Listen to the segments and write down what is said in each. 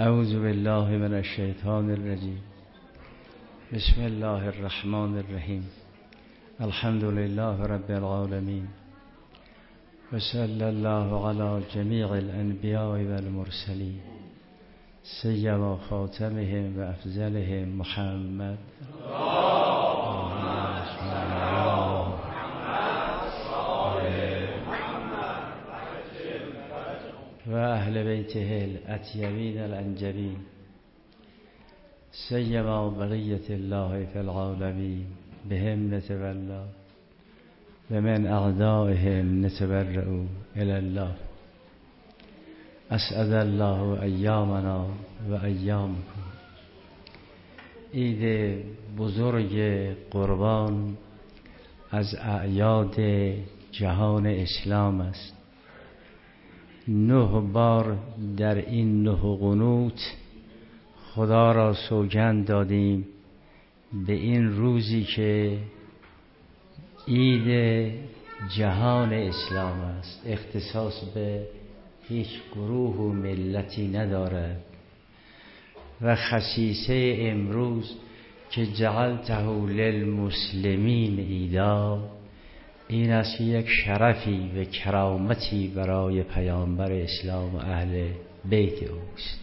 اعوذ بالله من الشیطان الرجیم. بسم الله الرحمن الرحیم. الحمد لله رب العالمین. و صلی الله علی جمیع الانبیاء والمرسلین سیما خاتمهم و افضلهم محمد. و اهل بیته الاطیبین الانجبین. سیما بقیت الله فی بهم نتولا و من اعدائهم نتبرعو الى الله. اسعد الله ایامنا و ایامکم. عید بزرگ قربان از اعیاد جهان اسلام است. نه بار در این نه قنوت خدا را سوگند دادیم به این روزی که عید جهان اسلام است. اختصاص به هیچ گروه و ملتی ندارد و خصیصه امروز که جعلته للمسلمین ایدا این است یک شرفی و کرامتی برای پیامبر اسلام و اهل بیت اوست.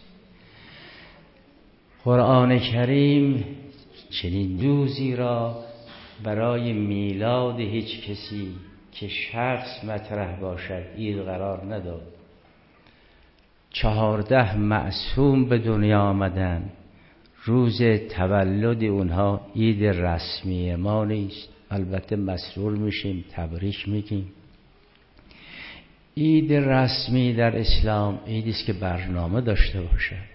قرآن کریم چنین روزی را برای میلاد هیچ کسی که شخص مطرح باشد عید قرار نداد. چهارده معصوم به دنیا آمدن. روز تولد اونها عید رسمی ما نیست. البته مسرور میشیم تبریک میگیم. عید رسمی در اسلام عیدی است که برنامه داشته باشد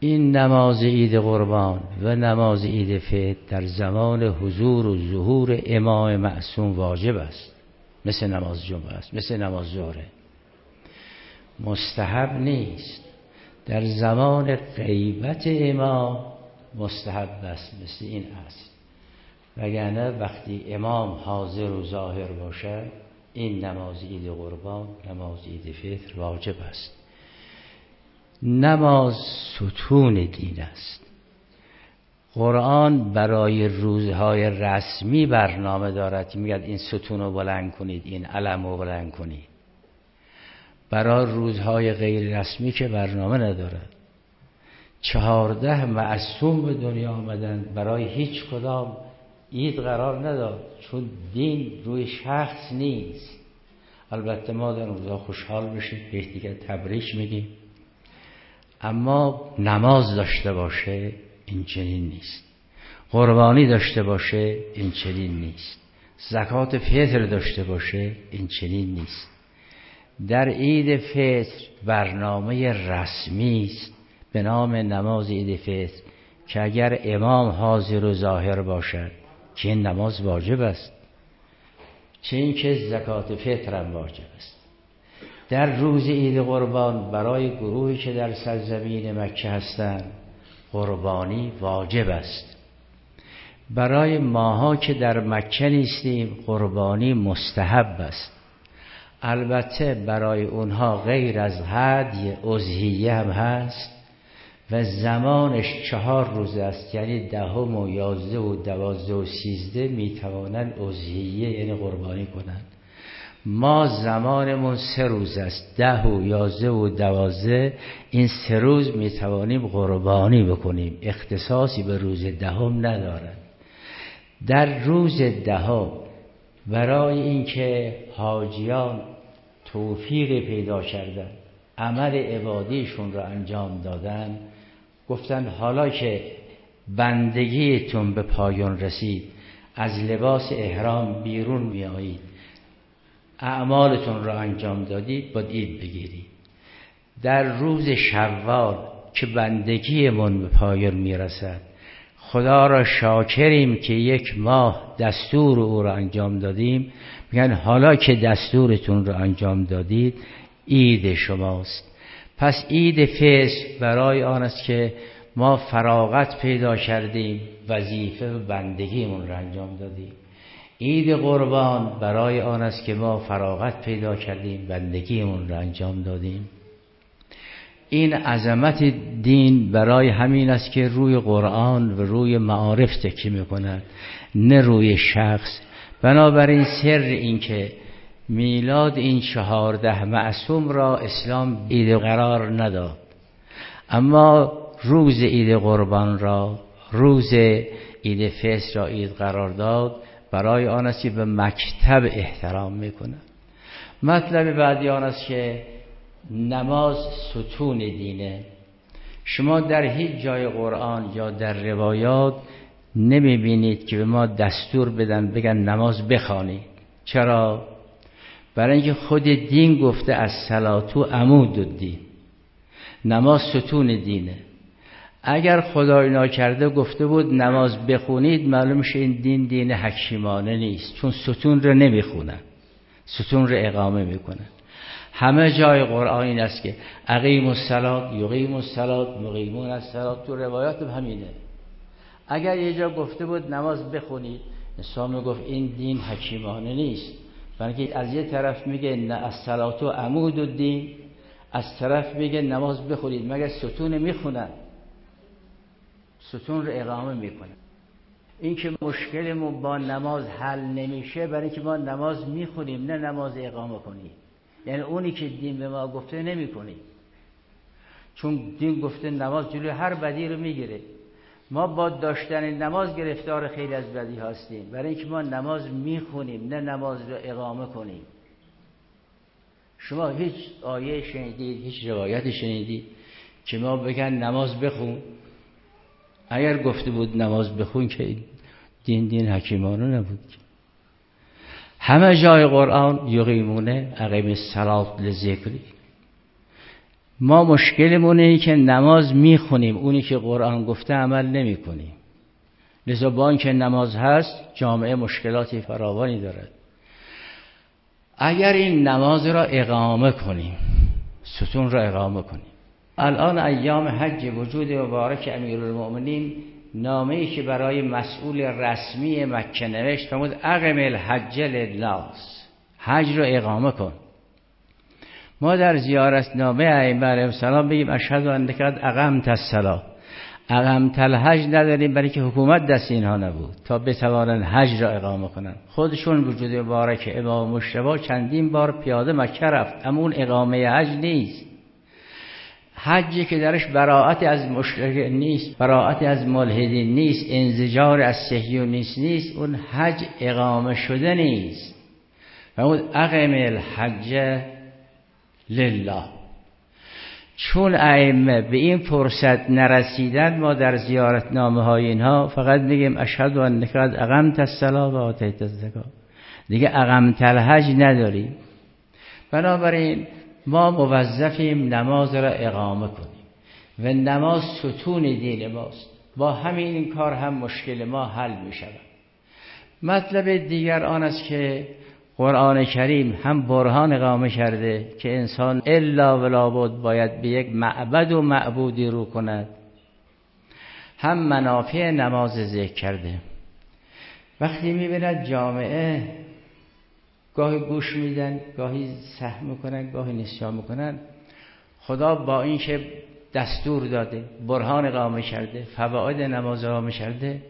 این نماز عید قربان و نماز عید فطر در زمان حضور و ظهور امام معصوم واجب است. مثل نماز جمعه است مثل نماز ظهره. مستحب نیست. در زمان غیبت امام مستحب است مثل این است. وگرنه وقتی امام حاضر و ظاهر باشد این نماز عید قربان نماز عید فطر واجب است. نماز ستون دین است. قرآن برای روزهای رسمی برنامه دارد که میگد این ستون رو بلند کنید این علم رو بلند کنید. برای روزهای غیر رسمی که برنامه ندارد. چهارده معصوم به دنیا آمدن برای هیچ کدام عید قرار نداد چون دین روی شخص نیست. البته ما در روزها خوشحال بشیم به دیگه تبریک میگیم. اما نماز داشته باشه این چنین نیست. قربانی داشته باشه این چنین نیست. زکات فطر داشته باشه این چنین نیست. در عید فطر برنامه رسمی است به نام نماز عید فطر که اگر امام حاضر و ظاهر باشد که نماز واجب است. چه اینکه زکات فطر واجب است. در روز عید قربان برای گروهی که در سرزمین مکه هستند قربانی واجب است. برای ماها که در مکه نیستیم قربانی مستحب است. البته برای اونها غیر از هدی ازهیه هم هست. و زمانش چهار روز است. یعنی دهم و یازده و دوازده و سیزده می‌توانند ازهیه یعنی قربانی کنند. ما زمانمون سه روز است. ده و یازده و دوازده این سه روز می‌توانیم قربانی بکنیم. اختصاصی به روز دهم ندارد. در روز دهم برای اینکه حاجیان توفیق پیدا کردن عمل عبادیشون را انجام دادن گفتن حالا که بندگیتون به پایان رسید از لباس احرام بیرون میایید اعمالتون را انجام دادید باید عید بگیرید. در روز شوال که بندگیمون به پایان می‌رسد خدا را شاکریم که یک ماه دستور او را انجام دادیم. میگن حالا که دستورتون را انجام دادید عید شماست. پس عید فصل برای آن است که ما فراغت پیدا کردیم وظیفه و بندگیمون را انجام دادیم. عید قربان برای آن است که ما فراغت پیدا کردیم بندگیمون را انجام دادیم. این عظمت دین برای همین است که روی قرآن و روی معارف تکی می‌کند نه روی شخص. بنابراین سر این که میلاد این چهارده معصوم را اسلام عید قرار نداد. اما روز عید قربان را روز عید فصل را عید قرار داد. برای آن است که به مکتب احترام می‌کنه. مطلب بعدی آن است که نماز ستون دینه. شما در هیچ جای قرآن یا در روایات نمی‌بینید که به ما دستور بدن بگن نماز بخوانید. چرا؟ برای اینکه خود دین گفته از سلاتو عمود الدین. نماز ستون دینه. اگر خدای ناکرده گفته بود نماز بخونید معلوم شه این دین دین حکیمانه نیست چون ستون رو نمی‌خونن. ستون رو اقامه می‌کنن. همه جای قرآن این است که اقیم الصلات یقیم الصلات مقیمون الصلات. تو روایات همینه. اگر یه جا گفته بود نماز بخونید اسلام گفت این دین حکیمانه نیست. برای از یه طرف میگه نه از صلات و عمود و دین از طرف میگه نماز بخونید. مگر ستون می‌خونن؟ ستون رو اقامه می‌کنه این که مشکلمون با نماز حل نمیشه برای اینکه ما نماز می‌خونیم نه نماز اقامه کنیم. یعنی اونی که دین به ما گفته نمی‌کنیم چون دین گفته نماز جلوی هر بدی رو می‌گیره. ما با داشتن نماز گرفتار خیلی از بدی هستیم. برای اینکه ما نماز می‌خونیم نه نماز رو اقامه کنیم. شما هیچ آیه شنیدید هیچ روایت شنیدید که ما بگن نماز بخون؟ اگر گفته بود نماز بخون که دین دین حکیمانه نبود همه جای قرآن یقیمونه عقیم سلات لذکری. ما مشکلمون اینه که نماز می‌خونیم. اونی که قرآن گفته عمل نمی کنیم لذا با اینکه نماز هست جامعه مشکلاتی فراوانی دارد. اگر این نماز را اقامه کنیم ستون را اقامه کنیم. الان ایام حج وجود مبارک المؤمنین نامه ای که برای مسئول رسمی مکه نوشت فرمود اقم الحج للناس. حج رو اقامه کن. ما در زیارت نامه ائمه علیهم السلام بگیم اشهد ان قد اقمت الصلاه اقمت الحج نداریم برای که حکومت دست اینها نبود. تا بتوانند حج را اقامه کنند. خودشون وجود مبارک امام مشتبه چندین بار پیاده مکه رفت. اما اون اقامه حج نیست. حجی که درش براعت از مشرک نیست براعت از ملحدین نیست انزجار از سهیونیست نیست. اون حج اقامه شده نیست. و اون اقم الحج لله. چون ائمه به این فرصت نرسیدن ما در زیارت نامه های اینها فقط میگیم اشهد و قد اقمت الصلاه و آتیت الزکات. دیگه اقمت الحج نداریم. بنابراین ما موظفیم نماز را اقامه کنیم و نماز ستون دین ماست. با همین کار هم مشکل ما حل می مطلب دیگر آن است که قرآن کریم هم برهان اقامه کرده که انسان الا ولا بود باید به یک معبد و معبودی رو کند. هم منافع نماز ذکر کرده. وقتی می‌بیند جامعه گاهی گوش میدن گاهی سهم می‌کنن گاهی نسیان می‌کنن خدا با این که دستور داده برهان قامه کرده فواید نماز قامه کرده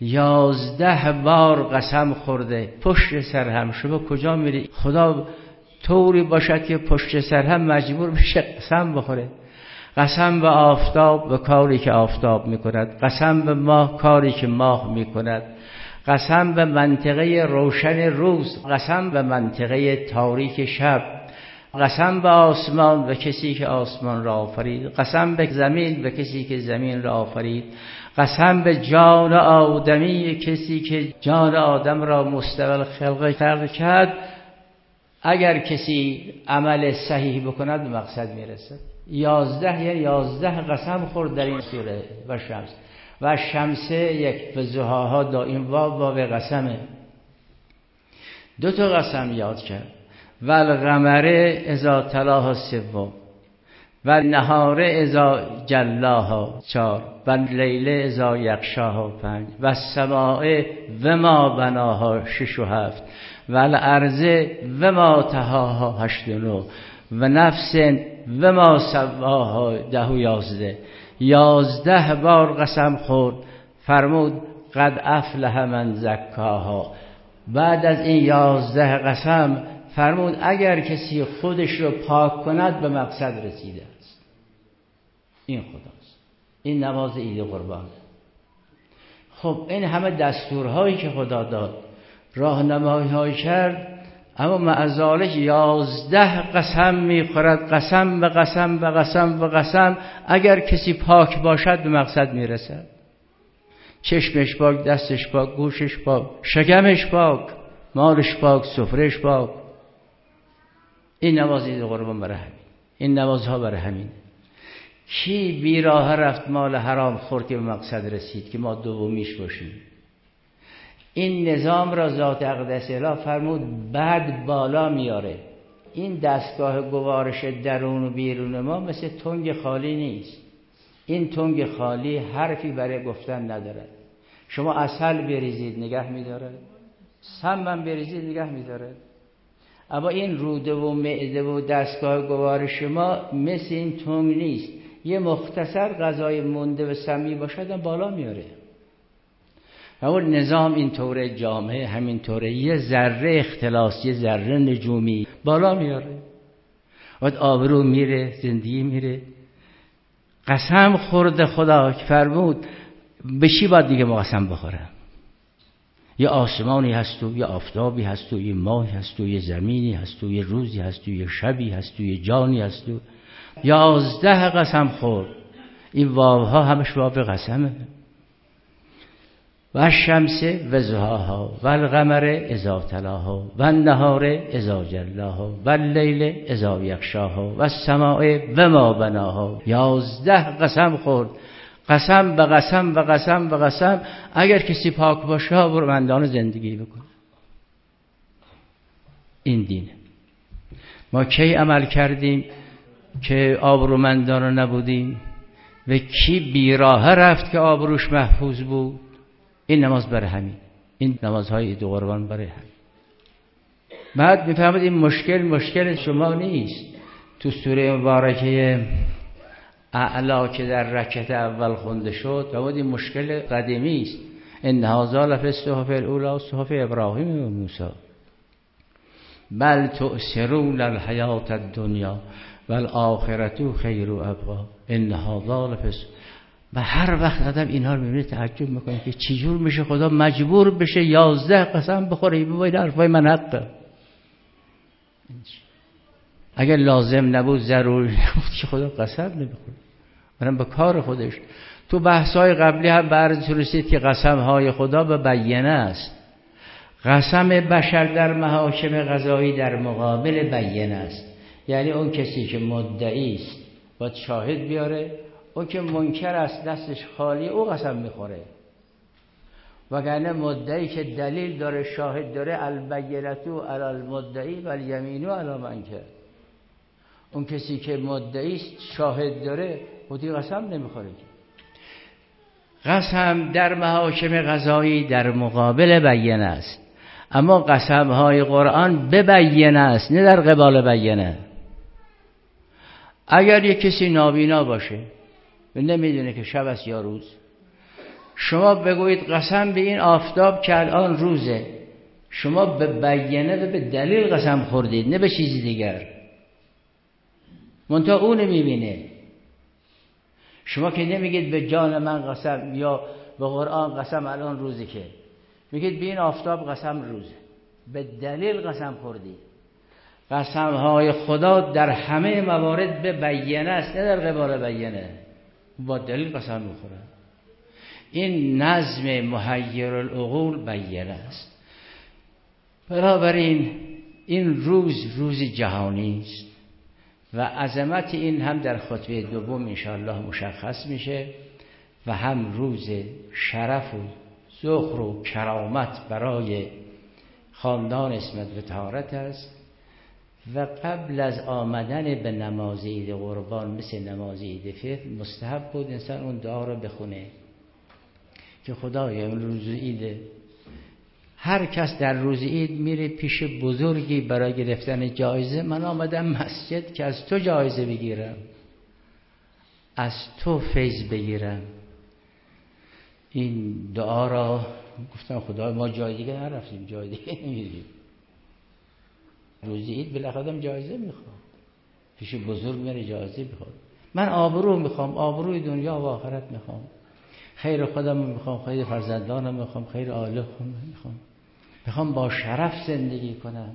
یازده بار قسم خورده پشت سر هم. شما کجا میری؟ خدا طوری باشد که پشت سر هم مجبور بشه قسم بخوره. قسم به آفتاب به کاری که آفتاب می‌کند. قسم به ماه کاری که ماه می‌کند. قسم به منطقه روشن روز. قسم به منطقه تاریک شب. قسم به آسمان و کسی که آسمان را آفرید. قسم به زمین و کسی که زمین را آفرید. قسم به جان آدمی کسی که جان آدم را مستقل خلق کرد اگر کسی عمل صحیح بکند به مقصد می‌رسد. یازده یا یازده قسم خورد در این سوره و شمس. و شمسه یک به زهاها دائم واب واب قسمه دو تا قسم یاد کرد. و الغمره ازا تلاها سوم. و نهاره ازا جلاها چار و لیله ازا یقشاها پنج و سماعه و ما بناها شش و هفت و الارزه و ما تهاها هشت و نو و نفس و ما سواها ده و یازده. یازده بار قسم خورد فرمود قد افلح من زکاها. بعد از این یازده قسم فرمود اگر کسی خودش رو پاک کند به مقصد رسیده. این خداست. این نماز عید قربان. خب این همه دستورهایی که خدا داد راهنمایی کرد اما معذالک یازده قسم می‌خورد قسم به قسم به قسم به قسم اگر کسی پاک باشد به مقصد می‌رسد. چشمش پاک دستش پاک گوشش پاک شکمش پاک مالش پاک سفرش پاک. این نماز عید قربان برای همین. این نمازها برای همین. کی بیراه رفت مال حرام خورد که به مقصد رسید که ما دومیش باشیم؟ این نظام را ذات اقدس اله فرمود بعد بالا میاره. این دستگاه گوارش درون و بیرون ما مثل تنگ خالی نیست. این تنگ خالی حرفی برای گفتن ندارد. شما اصل بریزید نگه میدارد. سمم بریزید نگه میدارد. اما این روده و معده و دستگاه گوارش ما مثل این تنگ نیست. یه مختصر غذای مونده و سمی باشد بالا میاره. اون نظام این طوره جامعه همین طوره یه ذره اختلاس یه ذره نجومی بالا میاره. وقت آبرو میره زندگی میره. قسم خورده خدا که فرمود به چی باید دیگه ما قسم بخورم؟ یه آسمانی هست و یه آفتابی هست و یه ماهی هست و یه زمینی هست و یه روزی هست و یه شبی هست و یه جانی هست و یازده قسم خورد. این واوها همش واو قسمه. و شمس و زهاها و القمر ازا تلاها و النهار ازا جلاها و اللیل ازا یخشاها و السماع و ما بناها. یازده قسم خورد. قسم به قسم و قسم به قسم. اگر کسی پاک باشه مندان زندگی بکن. این دینه. ما کی عمل کردیم؟ که آبرومندان نبودیم و کی بیراه رفت که آبروش محفوظ بود؟ این نماز برای همین. این نمازهای دو قربان برای همین. بعد می‌فهمد این مشکل مشکل شما نیست. تو سوره مبارکه اعلا که در رکت اول خونده شد و این مشکل قدیمی است. ان هذا لفی صحف الاولا صحف ابراهیم و موسی. بل تؤثرون الحیات الدنیا. والآخرت خیر و ابقا. ان هذا لفی و هر وقت آدم اینها رو می‌بینه تعجب می‌کنه که چجور میشه خدا مجبور بشه یازده قسم بخوره. بباید حرفای من حقه. اگر لازم نبود ضروری نبود که خدا قسم نمی‌خوره. برم به کار خودش. تو بحثای قبلی هم برد رسید که قسم های خدا به بیانه است. قسم بشر در محاکم غذایی در مقابل بیانه است. یعنی اون کسی که مدعی است باید شاهد بیاره او که منکر است دستش خالی او قسم می‌خوره. وگرنه مدعی که دلیل داره شاهد داره البینتو علی المدعی و الیمینو علی منکر. اون کسی که مدعی شاهد داره خودی قسم نمی‌خوره قسم در محاکم غذایی در مقابل بیانه است. اما قسم های قرآن به بیانه است نه در قبال بیانه. اگر یک کسی نابینا باشه و نمی‌دونه که شب است یا روز شما بگویید قسم به این آفتاب که الان روزه شما به بیانه و به دلیل قسم خوردید نه به چیزی دیگر. منتها او نمی‌بینه شما که نمیگید به جان من قسم یا به قرآن قسم الان روزی که میگید به این آفتاب قسم روزه. به دلیل قسم خوردید. قسم های خدا در همه موارد به بیانه است نه در قبال بیانه. با دلیل قسم می‌خورن این نظم محیر العقول بیانه است. بنابراین این روز روز جهانی است و عظمت این هم در خطبه دوم انشاءالله مشخص میشه و هم روز شرف و زخر و کرامت برای خاندان اسمت و تهارت است. و قبل از آمدن به نماز عید قربان مثل نماز عید فطر مستحب بود انسان اون دعا رو بخونه. که خدایا اون روز عید هر کس در روز عید میره پیش بزرگی برای گرفتن جایزه. من آمدم مسجد که از تو جایزه بگیرم. از تو فیض بگیرم. این دعا را گفتم خدا ما جای دیگه نرفتیم جای دیگه نمیریم. روزی عید بالاخره جایزه می‌خوام پیش بزرگ میره جایزه می‌خوام من آبرو می‌خوام آبروی دنیا و آخرت می‌خوام. خیر خودم می‌خوام خیر فرزندانم می‌خوام خیر آله می‌خوام. می‌خوام با شرف زندگی کنم.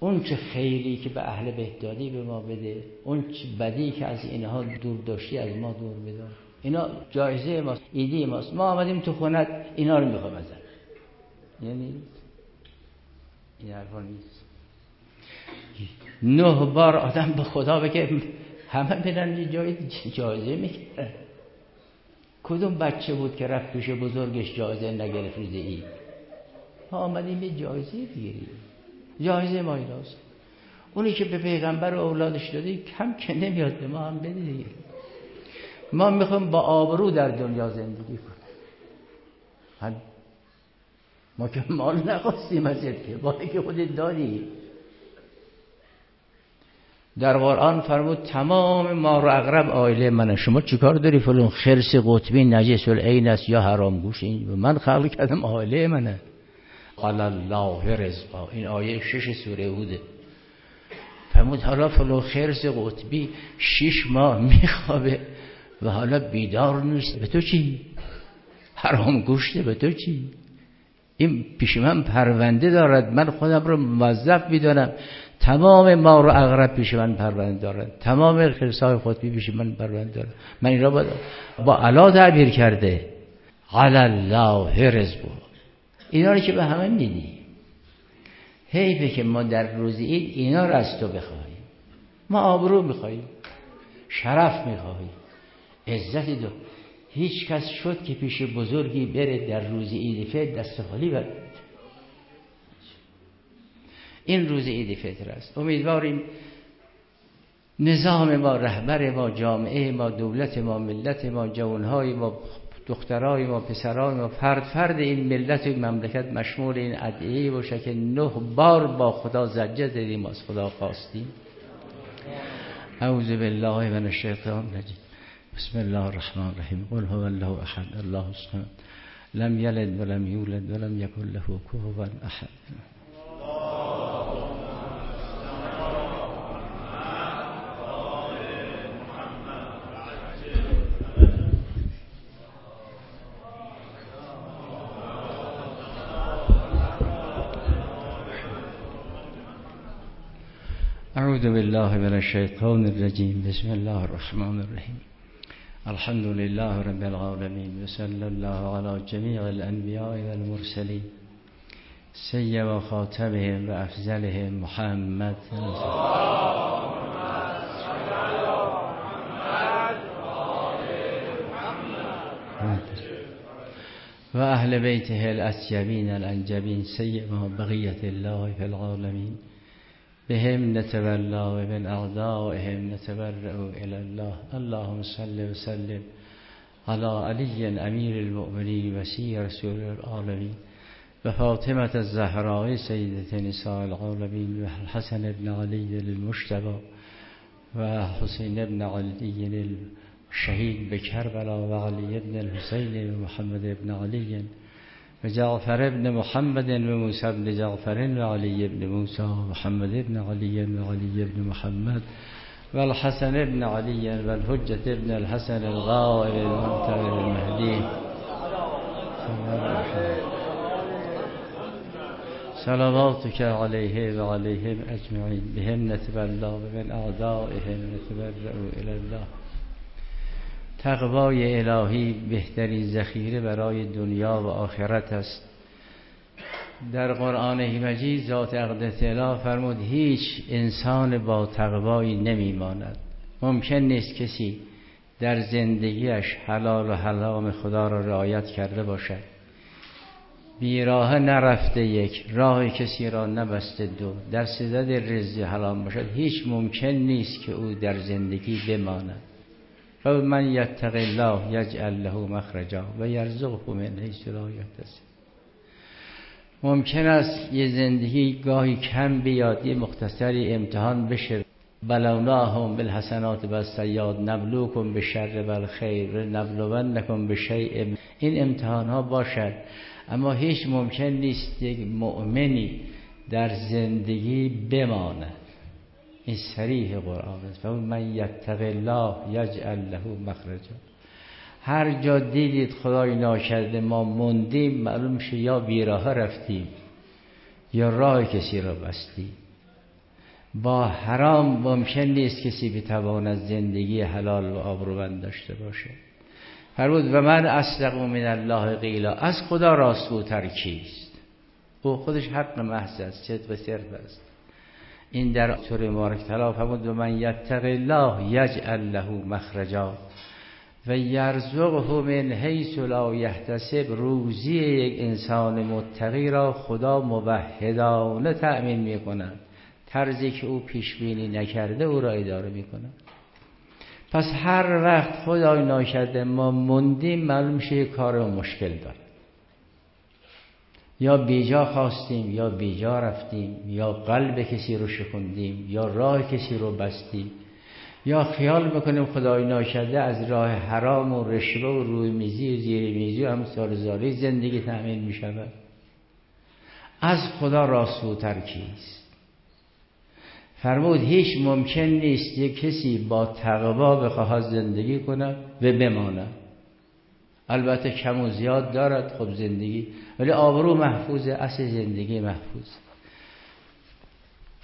اون چه خیلی که به اهل بهدادی به ما بده اون چه بدی که از اینها دور داشتی از ما دور بدار اینا جایزه ماست ایدی ماست. ما آمدیم تو خونت اینا رو می‌خوام ازت. یعنی این حرفا نیست. نه بار آدم به خدا بگه همه میرن یه جای جایزه می‌گیرن کدوم بچه بود که رفت پیش بزرگش جایزه نگرفت روز اید ما آمدیم یه جایزه بگیریم. جایزه ما ایناست. اونی که به پیغمبر و اولادش داده کم که نمیاد به ما هم بده دیگه. ما می‌خوایم با آبرو در دنیا زندگی کنیم ما که مال نخواستیم ازت که که خودت دادی در قرآن فرمود تمام مار و عقرب عائله منه. شما چیکار داری فلون خرس قطبی نجس العین است یا حرام گوشت؟ این من خلق کردم عائله منه. علی الله رزقها. این آیه شش سوره هوده فرمود حالا فلون خرس قطبی شش ماه میخوابه و حالا بیدار نیست. به تو چی؟ حرام گوشته به تو چی؟ این پیش من پرونده دارد. من خودم رو موظف می‌دانم. تمام ما رو اغرب پیش من پرونده دارد تمام خرسای خطبی پیش من پرونده دارد من این را با, با علا تعبیر کرده. علی الله رزقو اینا رو که به همه میدی. حیفه که ما در روز عید اینا رو از تو بخواهیم. ما آبرو می‌خواهیم. شرف می‌خواهیم. عزت دو. هیچ کس شد که پیش بزرگی بره در روز عید فطر دست خالی بر این روز عید فطر است. امیدواریم نظام ما رهبر ما جامعه ما دولت ما ملت ما جوانهای ما دخترای ما پسرای ما فرد فرد این ملت و مملکت مشمول این ادعیه باشه که نه بار با خدا زجه دادیم از خدا خواستیم. اعوذ بالله من الشیطان الرجیم. بسم الله الرحمن الرحیم. قل هو الله احد. الله الصمد. لم یلد ولم یولد ولم یکن له کفوا احد. بالله من الشيطان الرجيم. بسم الله الرحمن الرحيم. الحمد لله رب العالمين وصلى الله على جميع الأنبياء والمرسلين سيد وخاتمهم وأفزلهم محمد وأهل بيته الأسيبين الأنجبين سيما بغية الله في العالمين. بهم نتولى ومن أعدائهم نتبرأ إلى الله. اللهم صل وسلم على علي أمير المؤمنين وسير رسول العالمين وفاطمة الزهراء سيدة نساء العالمين والحسن بن علي المجتبى وحسين بن علي الشهيد بكربلاء وعلي بن الحسين ومحمد بن علي وجعفر بن محمد وموسى بن جعفر وعلي بن موسى ومحمد بن علي وعلي بن محمد والحسن بن علي والحجة بن الحسن الغائب المنتظر المهدي. صلواتك عليه وعليهم أجمعين بهم نتبلى ومن أعدائهم نتبرأ إلى الله. تقوای الهی بهترین ذخیره برای دنیا و آخرت است. در قرآن مجید ذات اقدس اله فرمود هیچ انسان با تقوایی نمیماند. ممکن نیست کسی در زندگیش حلال و حرام خدا را رعایت کرده باشد. بیراه نرفته یک راه کسی را نبسته دو در صدد رزق حلال باشد. هیچ ممکن نیست که او در زندگی بماند. و من یتق الله یجعل له مخرجا و یرزقه من حیث لا یحتسب. ممکن است یه زندگی گاهی کم بیاد یه مختصری امتحان بشه. بلوناهم بالحسنات و سیاد نبلوکم به شر و الخیر نبلونکم به شیء این امتحان ها باشد. اما هیچ ممکن نیست یک مؤمنی در زندگی بماند. این سریح قرآن است. من یتق الله یجعل له مخرجا. هر جا دیدید خدای ناکرده ما مندیم معلوم میشه یا بیراه رفتیم یا راه کسی را بستیم. با حرام ممکن نیست کسی بتواند زندگی حلال و آبرومند داشته باشه. فرمود و من اصدق من الله قیلا. از خدا راستگوتر کیست؟ او خودش حق محض است صدق صرف است. این در سوره مبارک تلا فرمود و من یتق الله یجعل له مخرجا و یرزقه من حیث لا یحتسب. روزی یک انسان متقی را خدا موحدانه تأمین می کند طرزی که او پیش بینی نکرده او را اداره می کند پس هر وقت خدای ناکرده ما مندیم معلوم میشه کار و مشکل داره. یا بیجا خواستیم یا بیجا رفتیم یا قلب کسی رو شکندیم یا راه کسی رو بستیم. یا خیال می‌کنیم خدای ناکرده از راه حرام و رشوه و روی میزی و زیر میزی و همسال زاری زندگی تأمین می‌شود. از خدا راستوتر کیست؟ فرمود هیچ ممکن نیست یک کسی با تقوا بخواهد زندگی کند و بماند. البته کم و زیاد دارد خب زندگی. ولی آبرو محفوظه اصل زندگی محفوظ.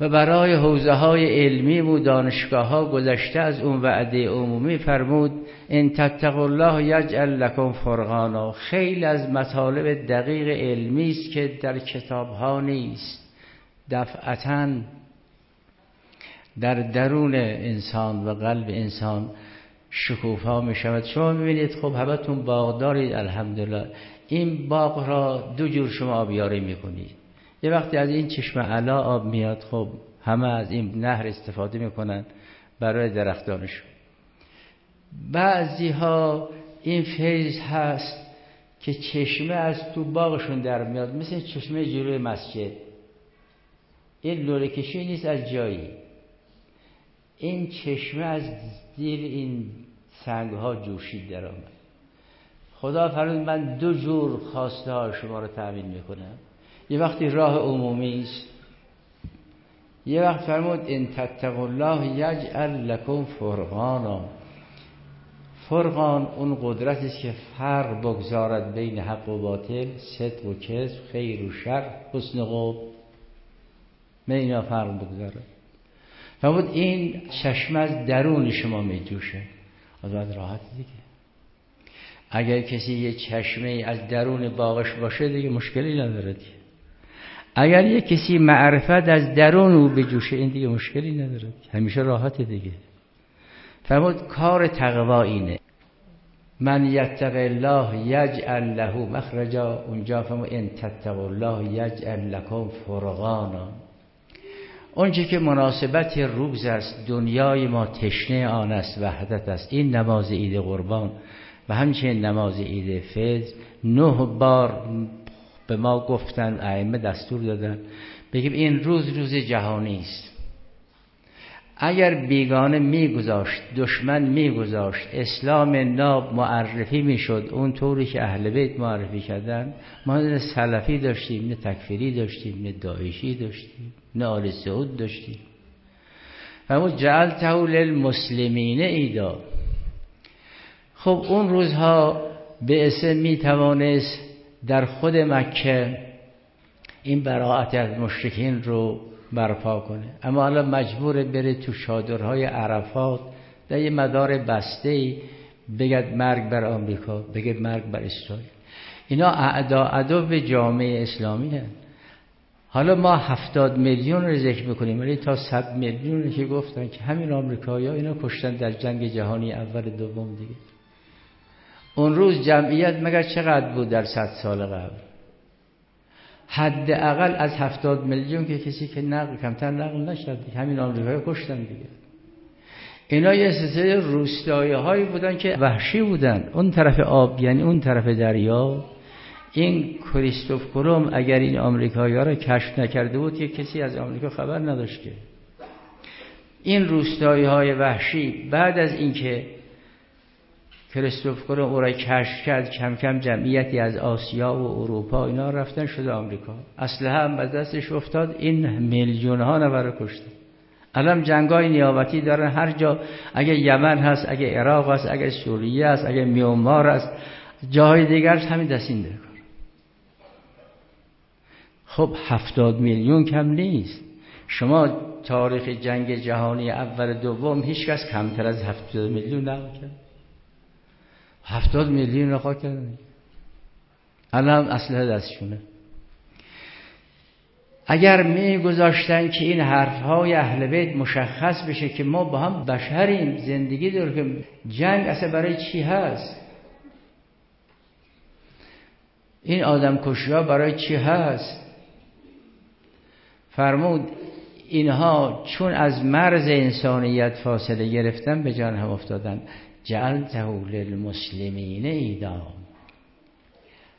و برای حوزه های علمی و دانشگاه ها گذشته از اون وعده عمومی فرمود ان تتق الله یجعل لکم فرغانا خیلی از مطالب دقیق علمی است که در کتاب ها نیست. دفعتا در درون انسان و قلب انسان شکوفا می شود شما می‌بینید خب همتون باغ دارید الحمدلله. این باغ را دو جور شما آبیاری می‌کنید. یه وقتی از این چشم علا آب میاد خب همه از این نهر استفاده می‌کنن برای درختانشون بعضی ها این فیض هست که چشمه از تو باغشون در میاد مثل چشمه جلوی مسجد. این لوله کشی نیست از جایی. این چشمه از دل این سنگ ها جوشید در آمد. خدا فرمود من دو جور خواسته ها شما رو تأمین می‌کنم. یه وقتی راه عمومی است. یه وقت فرمود ان تتق الله یجعل لکم فرقانا. فرقان اون قدرت است که فرق بگذارد بین حق و باطل صدق و کذب خیر و شر حسن قب اینا فرق بگذارد فرمود این چشم از درون شما می از راحت دیگه. اگر کسی یه چشمه از درون باغش باشه دیگه مشکلی نداره دیگه. اگر یه کسی معرفت از درون او بجوشه این دیگه مشکلی نداره همیشه راحت دیگه. فرمود کار تقوا اینه. من یتق الله یجعل له مخرجا. اونجا فرمود ان تتق الله یجعل لکم فرغانا. اونچه که مناسبت روز است دنیای ما تشنه آن است وحدت است. این نماز عید قربان و همچنین نماز عید فطر نه بار به ما گفتن ائمه دستور دادن. بگیم این روز روز جهانی است. اگر بیگانه میگذاشت دشمن میگذاشت اسلام ناب معرفی می‌شد اون طوری که اهل بیت معرفی کردن ما نه سلفی داشتیم نه تکفیری داشتیم نه داعشی داشتیم نه آل سعود داشتیم. فرمود جعل تول المسلمین ایدا. خب اون روزها به اسم می توانست در خود مکه این براعت از مشرکین رو برپا کنه. اما حالا مجبور بره تو شادرهای عرفات در یه مدار بسته ای بگد مرگ بر آمریکا بگد مرگ بر اسرائیل. اینا اعدا عدو جامعه اسلامی هست حالا ما هفتاد میلیون رو ذکر می‌کنیم ولی تا صد میلیون که گفتن که همین آمریکایی ها اینا کشتن در جنگ جهانی اول دوم دیگه. اون روز جمعیت مگر چقدر بود در صد سال قبل؟ حداقل از هفتاد میلیون که کسی که نقل کمتر نقل نشد همین آمریکایی کشتن دیگه. اینا یه سلسله روستایی هایی بودن که وحشی بودن. اون طرف آب یعنی اون طرف دریا. این کریستوف کلوم اگر این آمریکایی ها را کشف نکرده بود که کسی از آمریکا خبر نداشت که. این روستایی های وحشی بعد از اینکه کریستوف کلم او را کشف کرد کم کم جمعیتی از آسیا و اروپا اینا رفتن شده آمریکا. اصله هم به دستش افتاد این میلیون ها نفر کشته. الان جنگای نیابتی دارن هر جا اگه یمن هست اگه عراق هست اگه سوریه هست اگه میومار هست جاهای دیگر همین دستین داره خب هفتاد میلیون کم نیست. شما تاریخ جنگ جهانی اول دوم هیچ کس کمتر از هفتاد میلیون نمی‌کرد هفتاد میلیون رخوا کردن. الان اسلحه دستشونه. اگر می گذاشتن که این حرف های اهل بیت مشخص بشه که ما با هم بشریم زندگی داریم جنگ اصلا برای چی هست؟ این آدم ها برای چی هست؟ فرمود اینها چون از مرز انسانیت فاصله گرفتن به جان هم افتادن. جعلته للمسلمین ایدا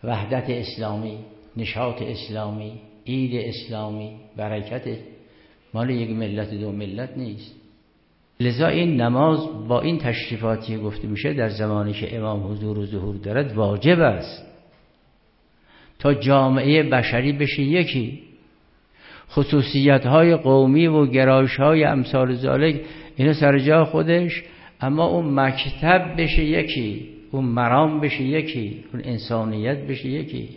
وحدت اسلامی نشاط اسلامی عید اسلامی برکت مال یک ملت دو ملت نیست. لذا این نماز با این تشریفاتی گفته میشه در زمانی که امام حضور و ظهور دارد واجب است. تا جامعه بشری بشه یکی خصوصیت های قومی و گرایش های امثال ذالک اینو سر جا خودش اما اون مکتب بشه یکی اون مرام بشه یکی اون انسانیت بشه یکی.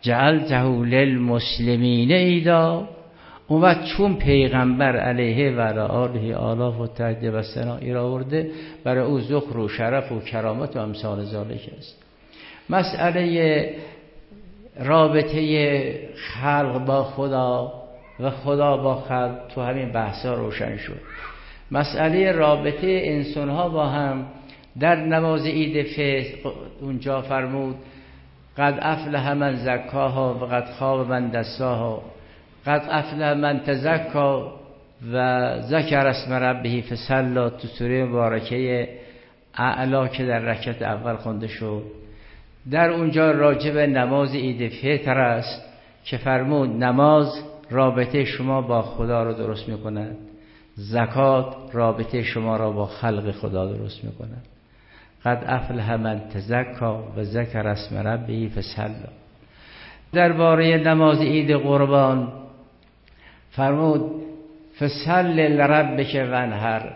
جعل للمسلمین ایدا اون وقت چون پیغمبر علیه و آله آلاف و تهده و سنا آورده برای او ذخر و شرف و کرامت و امثال ذالک است. مسئله رابطه خلق با خدا و خدا با خلق تو همین بحثا روشن شد. مسئله رابطه انسان ها با هم در نماز عید فطر اونجا فرمود قد افلح من زکاها و قد خواب من دستاها قد افلح من تزکا و ذکر اسم ربهی فسلا تو سوره مبارکه اعلا که در رکت اول خونده شد. در اونجا راجب نماز عید فطر است که فرمود نماز رابطه شما با خدا رو درست می‌کند. زکات رابطه شما را با خلق خدا درست می‌کند قد افلح من تزکا و ذکر اسم ربی فسلا درباره نماز عید قربان فرمود فسل لربک ونهر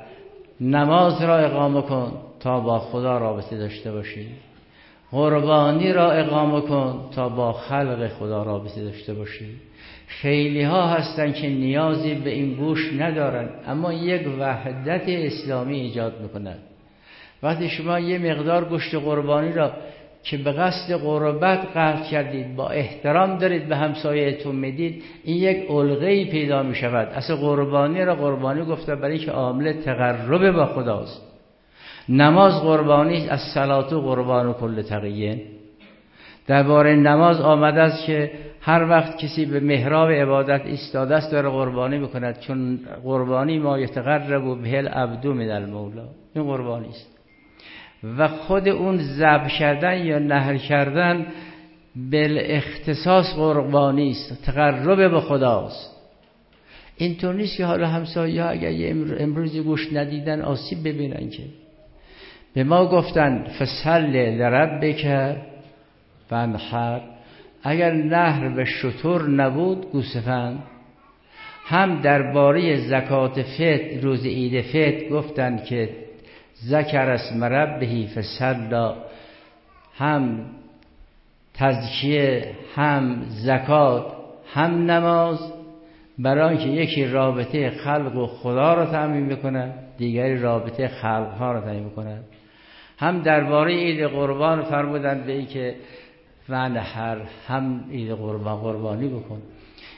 نماز را اقامه کن تا با خدا رابطه داشته باشی. قربانی را اقامه کن تا با خلق خدا رابطه داشته باشی. خیلی ها هستن که نیازی به این گوش ندارن اما یک وحدت اسلامی ایجاد می‌کنند. وقتی شما یه مقدار گوشت قربانی را که به قصد قربت قطع کردید با احترام دارید به همسایهتون می‌دید این یک علقه پیدا می شود اصل قربانی را قربانی گفته برای که عامل تقرب با خداست. نماز قربانی از صلات و قربان و کل تقیین درباره نماز آمده است که هر وقت کسی به محراب عبادت ایستاده است داره قربانی می‌کند. چون قربانی ما یتقرب به العبد من المولا. این قربانی است. و خود اون ذبح کردن یا نهر کردن بل اختصاص قربانی است. تقرب به خداست اینطور نیست که حالا همسایه ها اگر امروز گوش ندیدن آسیب ببینن که. به ما گفتن فسل لربک فانحر. اگر نهر به شطور نبود گوسفند هم درباره زکات فت روز عید فت گفتند که ذکر اسم ربهی فسلا هم تزکیه هم زکات هم نماز برای که یکی رابطه خلق و خدا را تعمین می‌کنه دیگری رابطه خلق ها را تعمین می‌کنه هم درباره عید قربان فرمودند به ای که هر هم عید قربان قربانی بکن.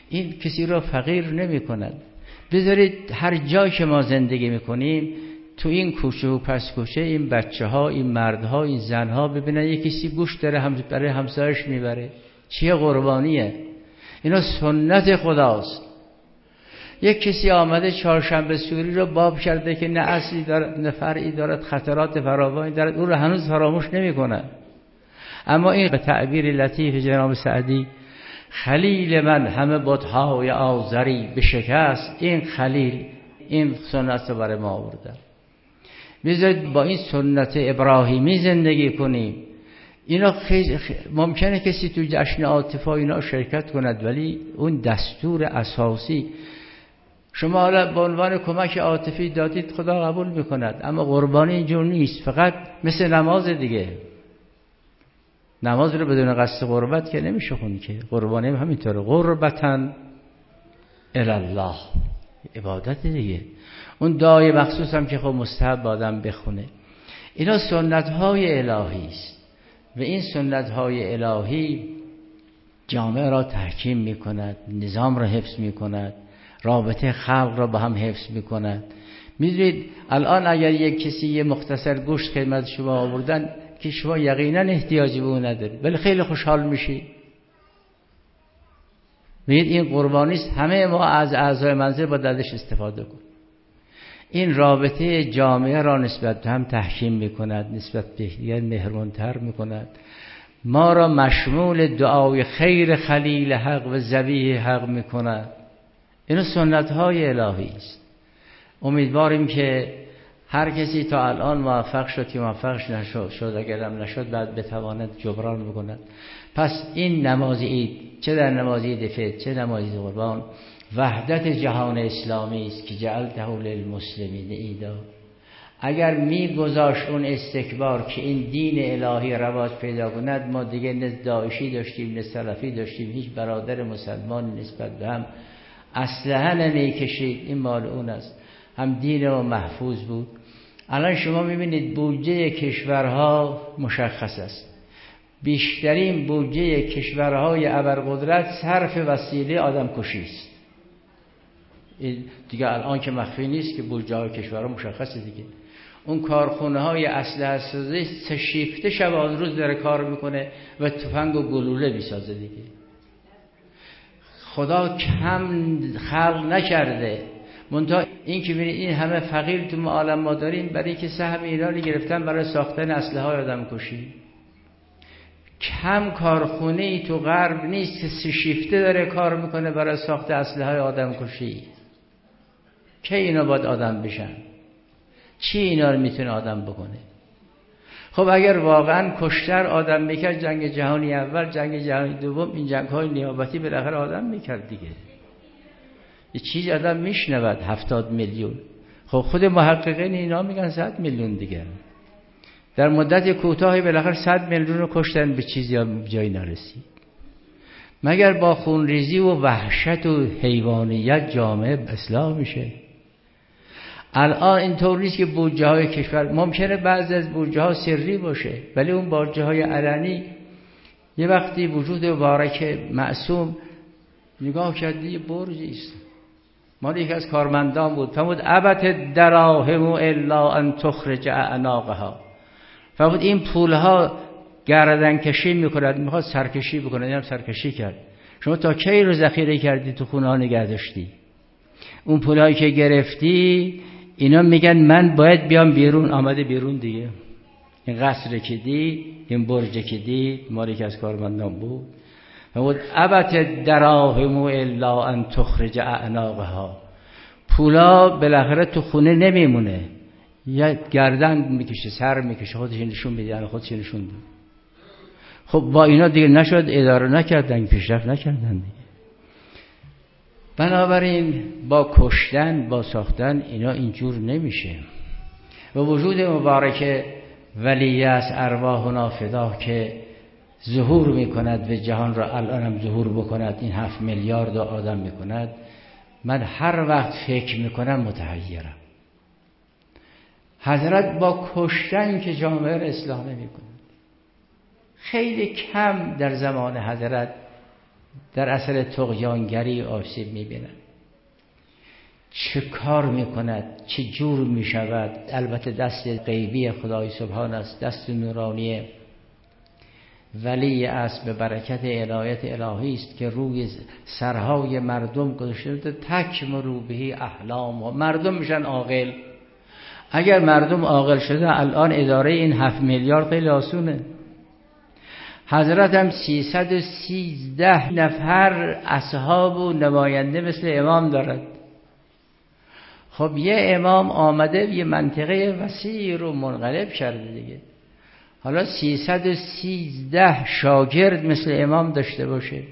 این کسی را فقیر نمی کند بذارید هر جا که ما زندگی می‌کنیم تو این کوچه و پس کوچه این بچه ها این مردها این زنها ببینن یه کسی گوش داره هم برای همسایش می‌بره. چیه قربانیه؟ اینا سنت خداست. یک کسی آمده چهارشنبه سوری رو باب کرده که نه اصلی دارد نه فرعی دارد خطرات فراوانی دارد او رو هنوز فراموش نمی‌کنه. اما این به تعبیر لطیف جناب سعدی خلیل من همه بتهای آذری به شکست این خلیل این سنت رو برای ما آوردن بذارید با این سنت ابراهیمی زندگی کنیم. اینا خیلی ممکنه کسی تو جشن عاطفه اینا شرکت کند ولی اون دستور اساسی. شما حالا به عنوان کمک عاطفی دادید خدا قبول می‌کند اما قربانی اینجور نیست. فقط مثل نماز دیگه. نماز رو بدون قصد قربت که نمیشه خونی که. قربانی هم همینطوره قربتن الله عبادت دیگه. اون دعای مخصوص هم که خب مستحب آدم بخونه. اینا سنت های الهی است. و این سنت های الهی جامعه را تحکیم می کند نظام را حفظ می کند رابطه خلق را با هم حفظ می کند می‌دونید الان اگر یک کسی یه مختصر گوشت خدمت شما آوردن که شما یقینا احتیاجی به اون ندارید ولی خیلی خوشحال میشی. میگید این قربانی همه ما از اعضای منزل با دردش استفاده کن این رابطه جامعه را نسبت هم تحکیم می‌کند نسبت به دیگر مهربانتر می‌کند. ما را مشمول دعای خیر خلیل حق و زبیه حق می‌کند. این سنت های الهی است. امیدواریم که هر کسی تا الان موفق شد که موفقش نشد شد اگرم نشد بعد بتواند جبران بکند. پس این نماز اید چه در نماز اید فید چه نماز قربان؟ وحدت جهان اسلامی است که جعلته للمسلمین ایدا اگر میگذاشت اون استکبار که این دین الهی رواج پیدا کند ما دیگه نه داعشی داشتیم نه سلفی داشتیم هیچ برادر مسلمان نسبت به هم. اسلحه نمی‌کشید این مال اون است. هم دین ما محفوظ بود. الان شما می‌بینید بودجه کشورها مشخص است. بیشترین بودجه کشورهای ابرقدرت صرف وسیله آدم کشی است دیگه الان که مخفی نیست که بودجه های کشورها مشخصه دیگه. اون کارخونه های اسلحه سازی سه شیفته شب روز داره کار می‌کنه و تفنگ و گلوله می‌سازه دیگه. خدا کم خلق نکرده. منتها این که بینید این همه فقیر تو عالم ما داریم برای که سهم ایرانی گرفتن برای ساختن اسلحه های آدم کشی. کم کارخونه ای تو غرب نیست که سی شیفته داره کار می‌کنه برای ساخت اسلحه های آدم کشی. که اینا باید آدم بشن؟ چی اینا رو می‌تونه آدم بکنه؟ خب اگر واقعا کشتر آدم می‌کرد جنگ جهانی اول جنگ جهانی دوم این جنگ های نیابتی بالاخره آدم می‌کرد دیگه. یه چیز آدم میشنود هفتاد میلیون. خب خود محققین اینا میگن صد میلیون دیگه. در مدت کوتاهی بالاخره صد میلیون رو کشتن به چیزی جایی نرسید. مگر با خونریزی و وحشت و حیوانیت جامعه اصلاح میشه؟ الان اینطور نیست که بودجه های کشور ممکنه بعضی از بودجه ها سری باشه ولی اون بودجه های علنی یه وقتی وجود مبارک معصوم نگاه کردی برجی است. مال یکی از کارمندان بود. فرمود ابت دراهم الا ان تخرج اعناقها. فرمود این پول ها گردن کشی می‌کند می‌خواد سرکشی بکنه. اینم سرکشی کرد. شما تا کی رو ذخیره کردی تو خونه ها نگه داشتی؟ اون پولهایی که گرفتی اینا میگن من باید بیام بیرون. آمده بیرون دیگه. این قصر که دی این برج که دی مالی که از کارمندان بود. فرمود ابت دراهم الا ان تخرج اعناقها پولا بالاخره تو خونه نمیمونه. یا گردن می‌کشه سر می‌کشه خودش نشون میده یعنی خودش نشون ده. خب با اینا دیگه نشد اداره نکردن پیشرفت نکردن دیگه. بنابراین با کشتن با ساختن اینا اینجور نمیشه. و وجود مبارک ولی است ارواح فدا که ظهور می‌کند و جهان را الان هم ظهور بکند این هفت میلیارد آدم می‌کند. من هر وقت فکر می‌کنم متحیرم. حضرت با کشتن که جامعه را اصلاح نمی‌کند. خیلی کم در زمان حضرت در اثر تقیانگری آسیب می‌بینند چه کار می‌کند؟ چه جور می‌شود؟ البته دست غیبی خدای سبحان است دست نورانی ولی است به برکت عنایت الهی است که روی سرهای مردم گذاشته تک مروبهی احلام و مردم میشن عاقل. اگر مردم عاقل شده الان اداره این هفت میلیارد خیلی آسونه. حضرت هم سیصد و سیزده نفر اصحاب و نماینده مثل امام دارد. خب یه امام آمده یه منطقه وسیع رو منقلب کرده دیگه. حالا سیصد و سیزده شاگرد مثل امام داشته باشه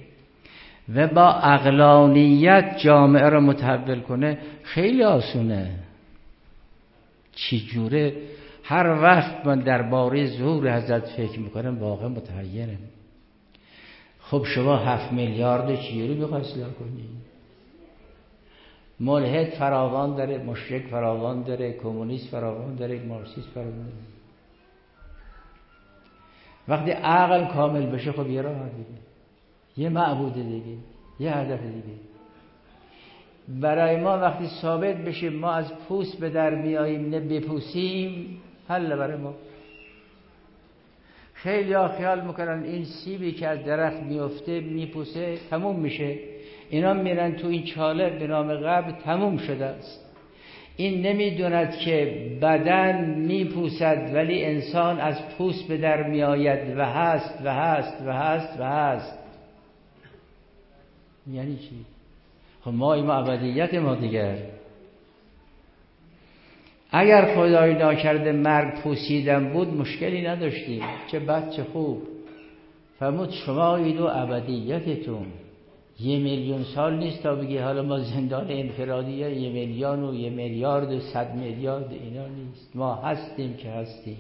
و با اقلانیت جامعه رو متحول کنه خیلی آسونه. چی جوره هر وقت من درباره ظهور حضرت فکر می‌کنم واقعا متحیرم. خب شما هفت میلیارد چیری بخواه اصلاح کنی؟ ملحد فراوان داره مشرک فراوان داره کمونیست فراوان داره مارکسیست فراوان داره. وقتی عقل کامل بشه خب یه راه دیگه. یه معبود دیگه یه هدف دیگه. برای ما وقتی ثابت بشه ما از پوست به در میاییم نه بپوسیم حل برای ما. خیلی ها خیال می‌کنن این سیبی که از درخت میفته میپوسه تموم میشه. اینا میرن تو این چاله به نام قبل تموم شده است. این نمی‌دوند که بدن میپوسد ولی انسان از پوست به در میآید و هست و هست و هست و هست. یعنی چی؟ خب ما این ابدیت ما دیگر. اگر خدای ناکرده مرگ پوسیدن بود مشکلی نداشتیم. چه بد چه خوب. فرمود شما ایدو ابدیتتون. یه میلیون سال نیست تا بگی حالا ما زندان انفرادی یه میلیون و یه میلیارد و صد میلیارد اینا نیست. ما هستیم که هستیم.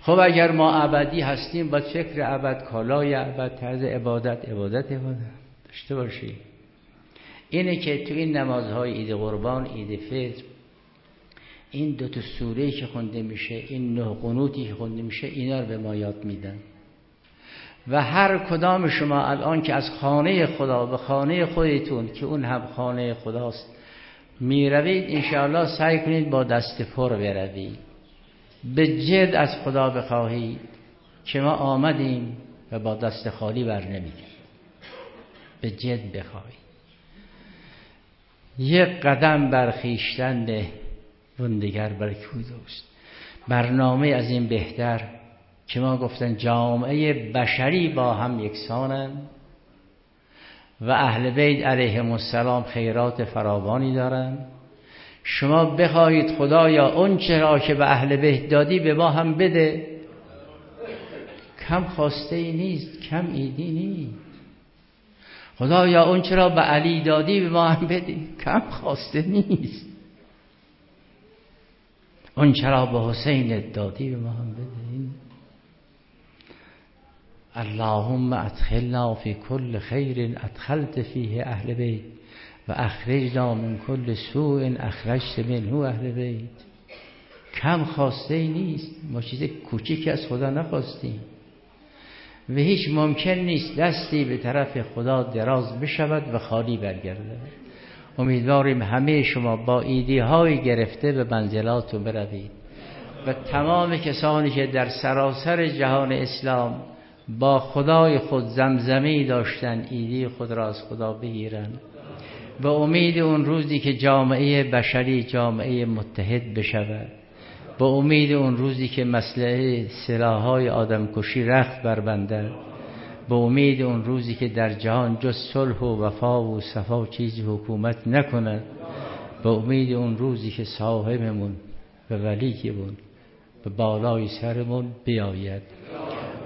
خب اگر ما ابدی هستیم با فکر ابد کالای ابد طرز عبادت عبادت عبادت. داشته باشیم اینه که تو این نمازهای عید قربان عید فطر این دو تا سوره که خونده میشه این نه قنوتی که خونده میشه اینا رو به ما یاد میدن. و هر کدام شما الان که از خانه خدا به خانه خودتون که اون هم خانه خداست می‌روید انشاءالله سعی کنید با دست پر بروید. به جد از خدا بخواهید که ما آمدیم و با دست خالی بر نمیدیم به جد بخواهید. یک قدم برخیشتن ده دیگر بر کودوست. برنامه از این بهتر که ما گفتن جامعه بشری با هم یکسانن و اهل بیت علیهم السلام خیرات فراوانی دارن. شما بخواهید خدایا اون چرا که به اهل بیت دادی به ما هم بده. کم خواسته ای نیست کم ایدی نیست. خدایا اون چرا به علی دادی به ما هم بده. کم خواسته نیست. اون چرا به حسین دادی به ما هم بده. اللهم ادخلنا فی کل خیر ادخلت فیه اهل بیت و اخرجنا من کل سوء اخرجت منه اهل بیت. کم خواسته ای نیست ما چیز کوچیکی از خدا نخواستیم. و هیچ ممکن نیست دستی به طرف خدا دراز بشود و خالی برگرده امیدواریم همه شما با ایدی های گرفته به منزلات رو بروید. و تمام کسانی که در سراسر جهان اسلام با خدای خود زمزمی داشتن ایدی خود را از خدا بگیرن. به امید اون روزی که جامعه بشری جامعه متحد بشود. به امید اون روزی که مسئله سلاحهای آدم کشی رخت بربندد به امید اون روزی که در جهان جز صلح و وفا و صفا چیزی حکومت نکند. به امید اون روزی که صاحبمون و ولیمون به بالای سرمون بیاید.